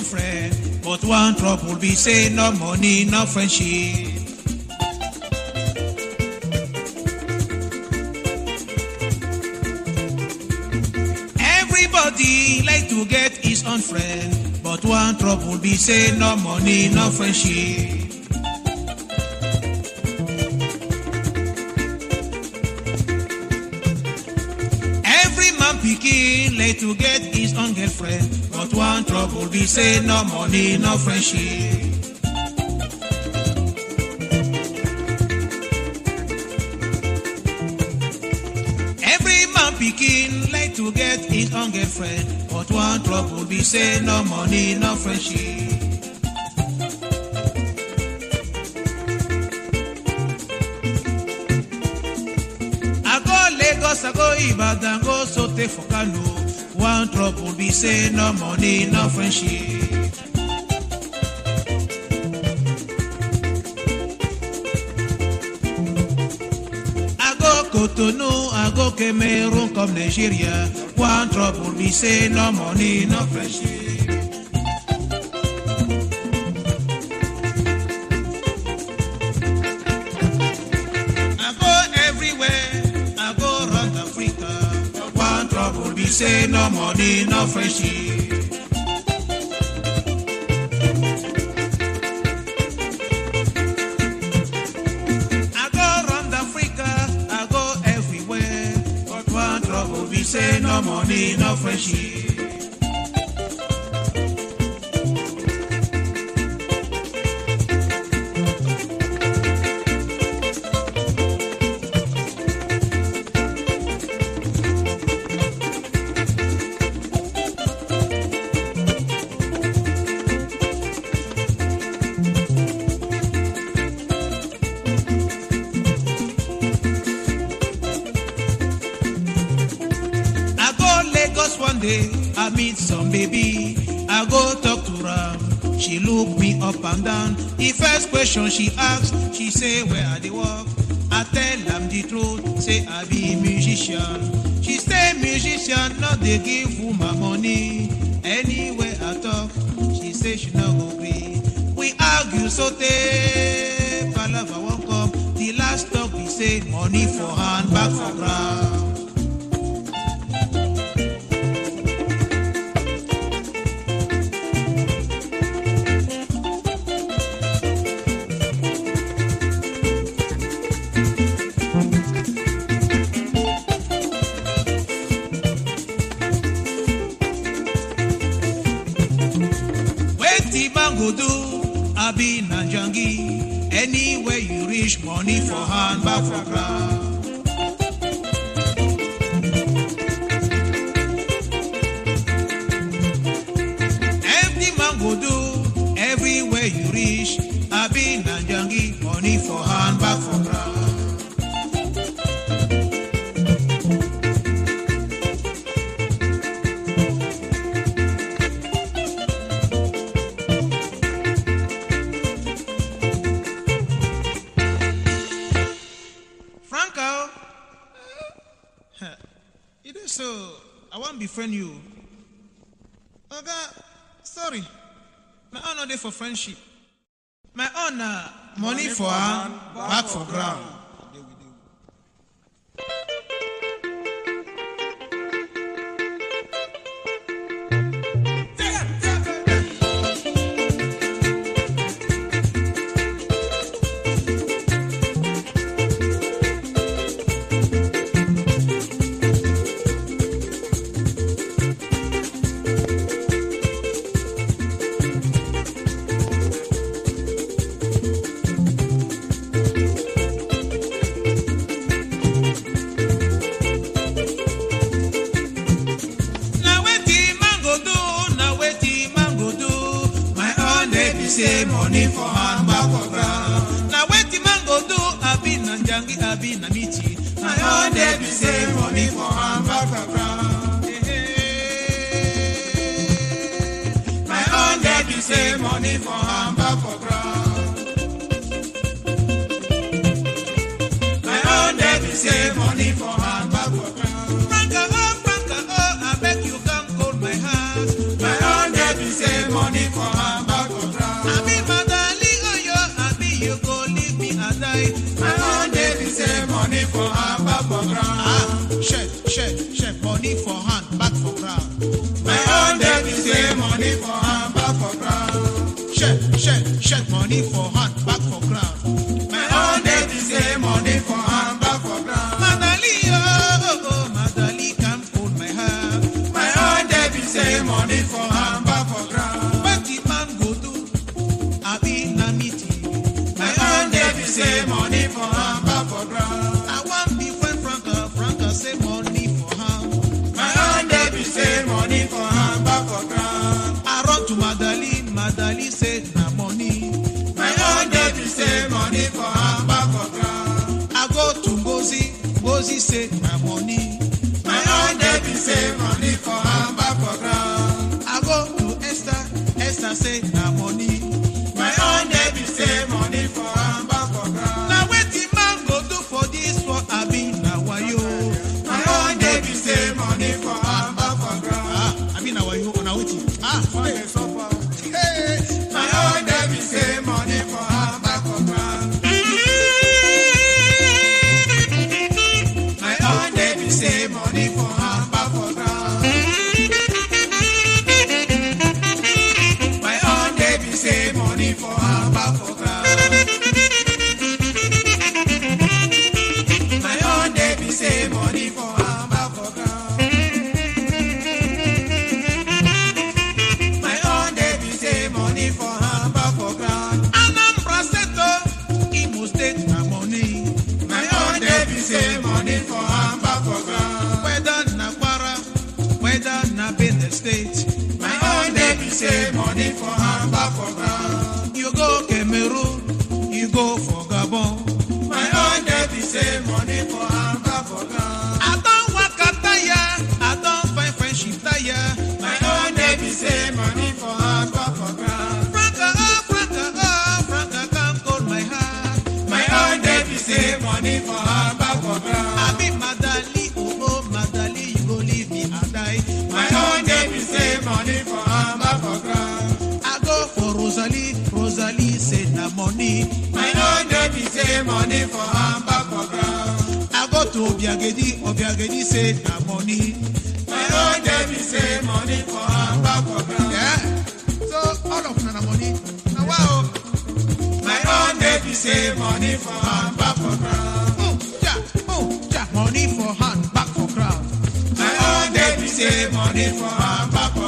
Own friend, but one trouble be say no money, no friendship. Everybody like to get his own friend, but one trouble be say no money, no friendship. Every man pikin like to get his own girlfriend, but one trouble be say no money, no friendship. Every man pikin like to get his own girlfriend, but one trouble be say no money, no friendship. I go Lagos, I go Ibadan, go Sote for Kano. One trouble be say no money, no friendship. I go Cotonou, I go Cameroon, come Nigeria. One trouble be say no money, no friendship. Say no money, no be say no money, no friendship. The first question she ask, she say where I dey work. I tell am the truth, say I be musician. She say musician not dey give woman money. Anywhere I talk, she say she no go gree. We argue so tey palava wan come. The last talk be say money for hand, back for ground. Befriend you. Oga, sorry. My no dey for friendship. My own na money, for hand, back for ground. say money for hand back for ground. Now when the man go do, I be na jangi, I be na michi. Now all they say money for hand back for ground. My own they be say money for hand back for ground. My own they be say money for hand back for ground. money for for hand, for ground. Ah, shirt, shirt, shirt, money for hand, back for ground. My own debt is money for hand. save us. my own daddy say money for am back for ground i go to obiagedi obiagedi say na money. My own daddy say money for am back for ground yeah. so all of na money. Na wa o. My own daddy say money for am back for ground Oh, yeah. Oh, yeah. money for hand back for ground my own daddy say money for am back for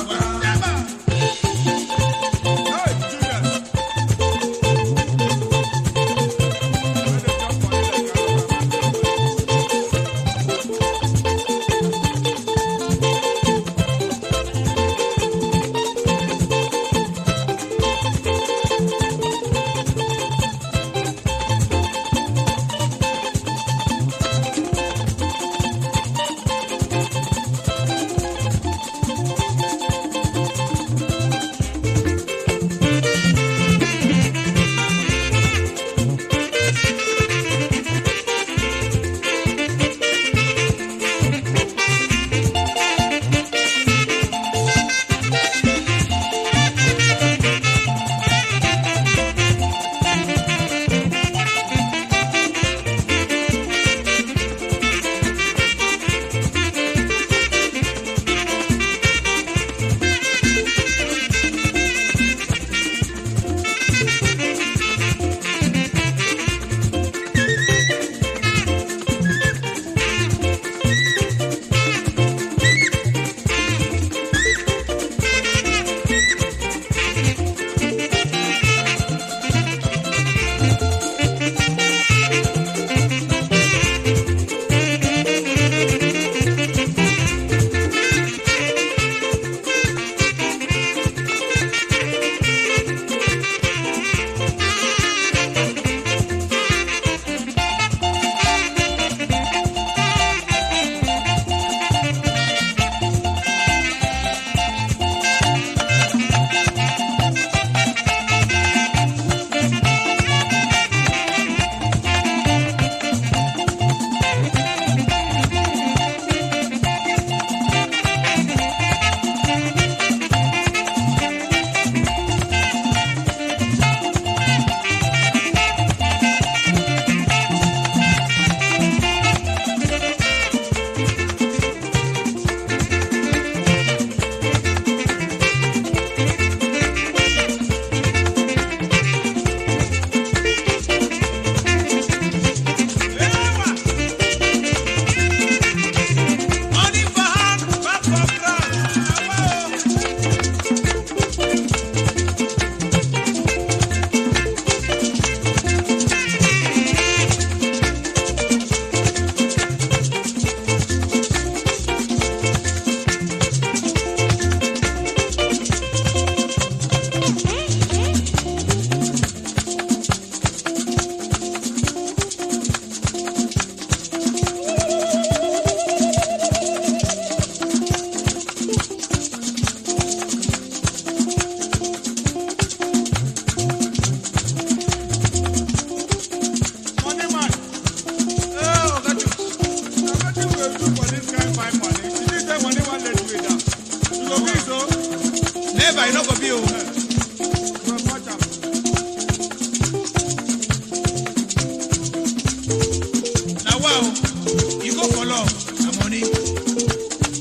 love, na money.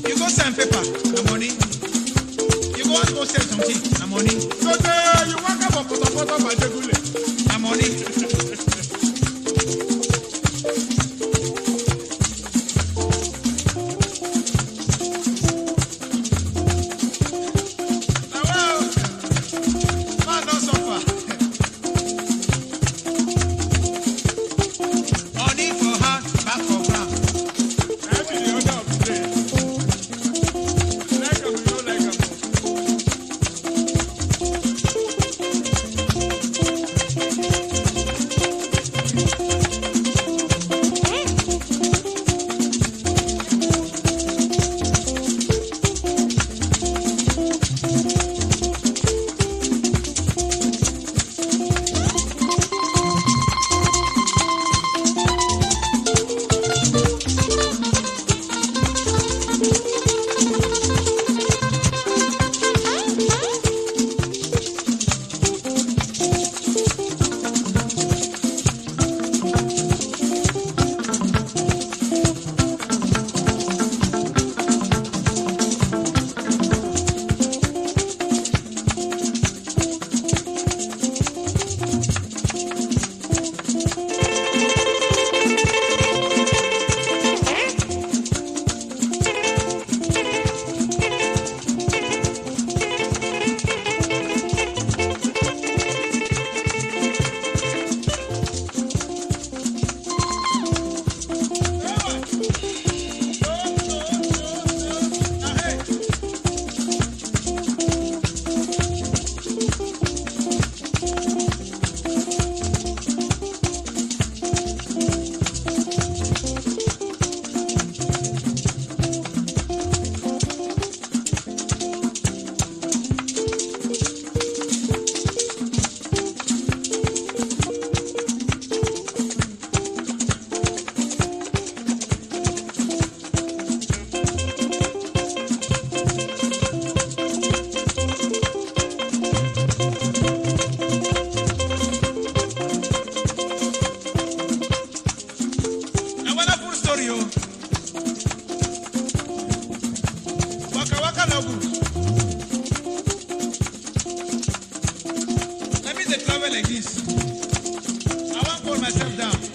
You go sign paper, na money. You go want go sell something, na money. So myself down.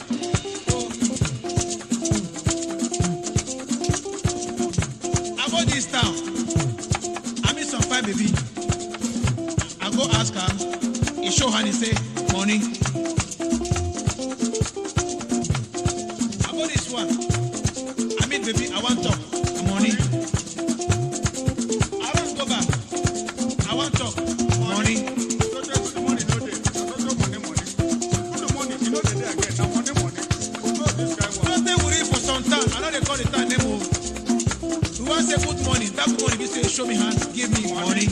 This town. I meet some fine baby. I go ask am. He show hand, he say, Wan. Don't stay worry for some time. I know they call the time name. oh. We want say good money. That good money, be say show me hand, give me money.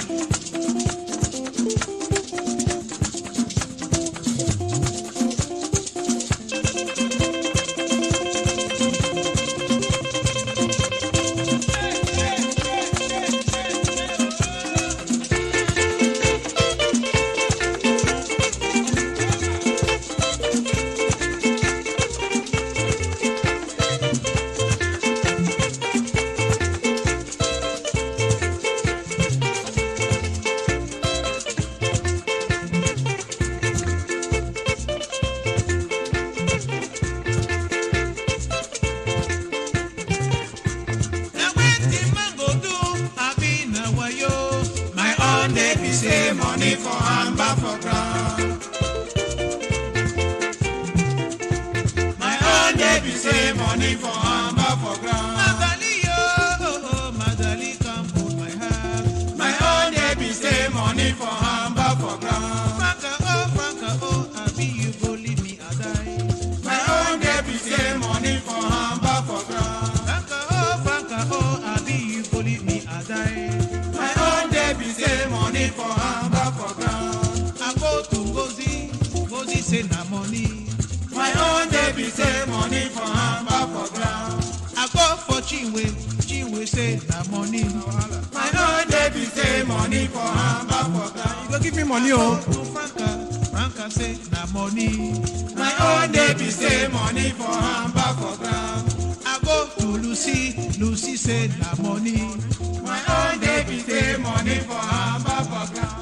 Chinwe, Chinwe say na money. My own dey say money for hand back ground. You go give me money oh. To Franca, Franca say na money. My own dey say money for hand back ground. I lucy lucy say na money. My own baby say money for ground.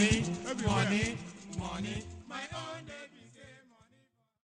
money, money, money, my own baby.